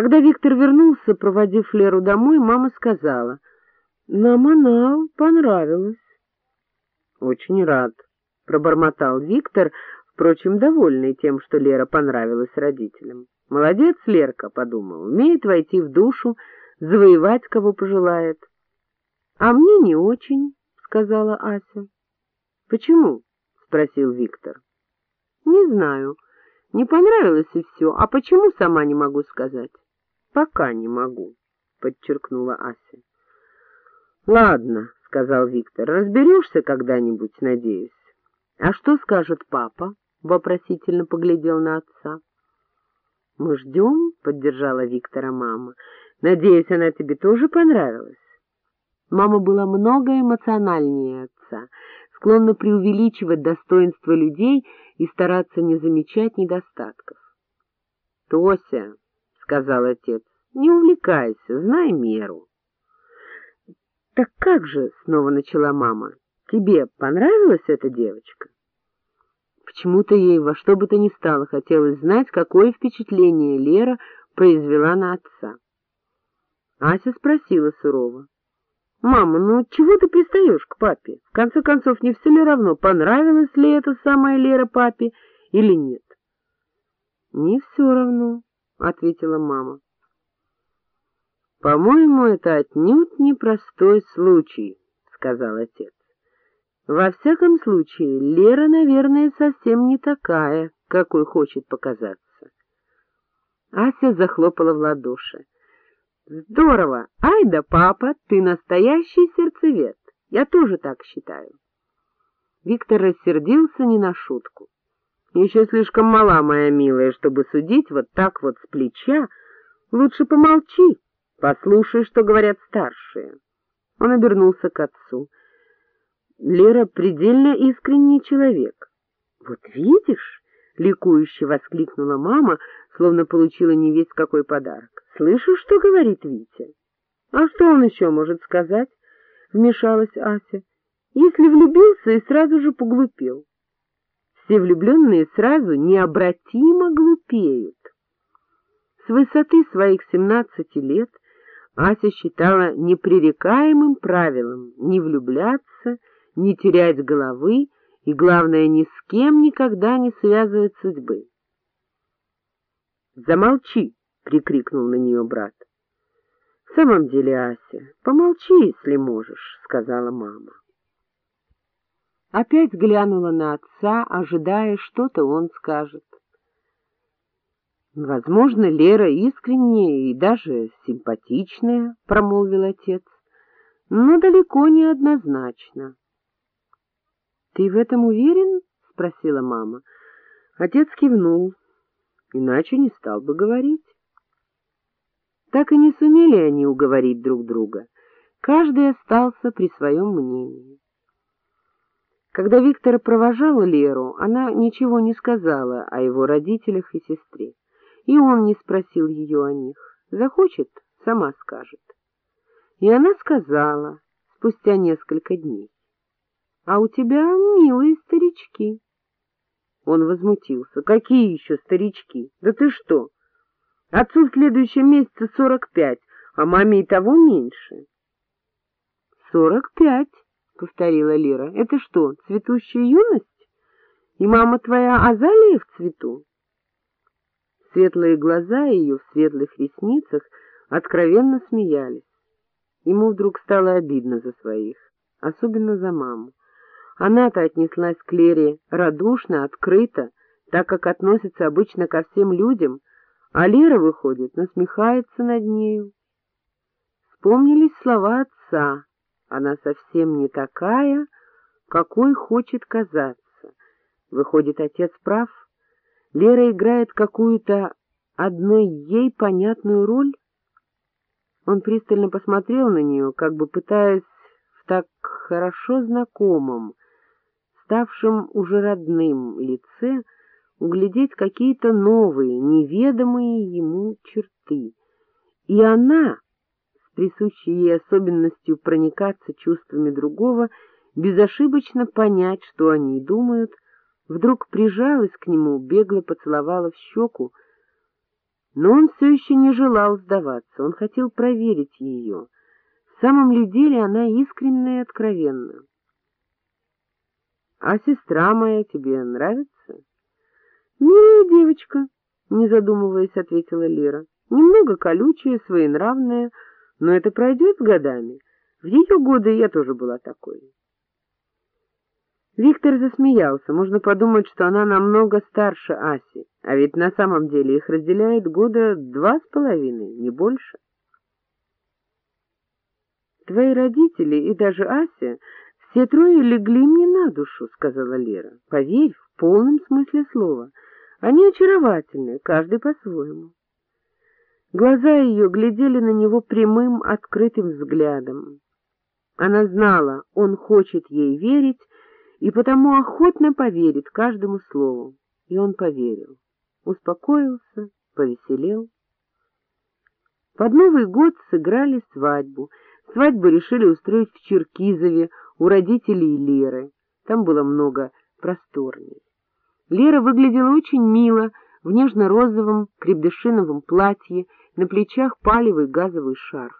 Когда Виктор вернулся, проводив Леру домой, мама сказала, — Нам она понравилась. — Очень рад, — пробормотал Виктор, впрочем, довольный тем, что Лера понравилась родителям. — Молодец, Лерка, — подумал, — умеет войти в душу, завоевать кого пожелает. — А мне не очень, — сказала Ася. — Почему? — спросил Виктор. — Не знаю. Не понравилось и все. А почему, сама не могу сказать. — Пока не могу, — подчеркнула Ася. — Ладно, — сказал Виктор, — разберешься когда-нибудь, надеюсь. — А что скажет папа? — вопросительно поглядел на отца. — Мы ждем, — поддержала Виктора мама. — Надеюсь, она тебе тоже понравилась? Мама была много эмоциональнее отца, склонна преувеличивать достоинства людей и стараться не замечать недостатков. — Тося, — сказал отец, — не увлекайся, знай меру. — Так как же, — снова начала мама, — тебе понравилась эта девочка? Почему-то ей во что бы то ни стало хотелось знать, какое впечатление Лера произвела на отца. Ася спросила сурово. — Мама, ну чего ты пристаешь к папе? В конце концов, не все ли равно, понравилась ли эта самая Лера папе или нет? — Не все равно, — ответила мама. — По-моему, это отнюдь непростой случай, — сказал отец. Во всяком случае, Лера, наверное, совсем не такая, какой хочет показаться. Ася захлопала в ладоши. Здорово! Ай да, папа, ты настоящий сердцевед. Я тоже так считаю. Виктор рассердился не на шутку. Еще слишком мала, моя милая, чтобы судить вот так вот с плеча. Лучше помолчи, послушай, что говорят старшие. Он обернулся к отцу. Лера предельно искренний человек. Вот видишь, ликующе воскликнула мама, словно получила не весь какой подарок. Слышишь, что говорит Витя? А что он еще может сказать? Вмешалась Ася. Если влюбился и сразу же поглупел. Все влюбленные сразу необратимо глупеют. С высоты своих семнадцати лет Ася считала непререкаемым правилом не влюбляться, не терять головы и, главное, ни с кем никогда не связывать судьбы. «Замолчи!» — прикрикнул на нее брат. — В самом деле, Ася, помолчи, если можешь, — сказала мама. Опять глянула на отца, ожидая, что-то он скажет. — Возможно, Лера искренняя и даже симпатичная, — промолвил отец, — но далеко не однозначно. — Ты в этом уверен? — спросила мама. Отец кивнул, иначе не стал бы говорить. Так и не сумели они уговорить друг друга. Каждый остался при своем мнении. Когда Виктора провожала Леру, она ничего не сказала о его родителях и сестре, и он не спросил ее о них. Захочет — сама скажет. И она сказала спустя несколько дней. — А у тебя милые старички. Он возмутился. — Какие еще старички? Да ты что? Отцу в следующем месяце сорок пять, а маме и того меньше. — Сорок пять, — повторила Лера. — Это что, цветущая юность? И мама твоя Азалия в цвету? Светлые глаза ее в светлых ресницах откровенно смеялись. Ему вдруг стало обидно за своих, особенно за маму. Она-то отнеслась к Лере радушно, открыто, так как относится обычно ко всем людям, а Лера, выходит, насмехается над нею. Вспомнились слова отца. Она совсем не такая, какой хочет казаться. Выходит, отец прав. Лера играет какую-то одной ей понятную роль. Он пристально посмотрел на нее, как бы пытаясь в так хорошо знакомом, ставшем уже родным лице, углядеть какие-то новые, неведомые ему черты. И она, присущей ей особенностью проникаться чувствами другого, безошибочно понять, что они думают, вдруг прижалась к нему, бегло поцеловала в щеку. Но он все еще не желал сдаваться, он хотел проверить ее. В самом ли деле она искренна и откровенна? — А сестра моя тебе нравится? — Милая девочка, — не задумываясь, ответила Лера. — Немного колючая, своенравная, но это пройдет с годами. В ее годы я тоже была такой. Виктор засмеялся. Можно подумать, что она намного старше Аси, а ведь на самом деле их разделяет года два с половиной, не больше. Твои родители и даже Ася все трое легли мне на душу, — сказала Лера. — Поверь, в полном смысле слова. Они очаровательны, каждый по-своему. Глаза ее глядели на него прямым, открытым взглядом. Она знала, он хочет ей верить, и потому охотно поверит каждому слову. И он поверил. Успокоился, повеселел. Под Новый год сыграли свадьбу. Свадьбу решили устроить в Черкизове у родителей Леры. Там было много просторней. Лера выглядела очень мило в нежно-розовом крепдышиновом платье, на плечах палевый газовый шарф.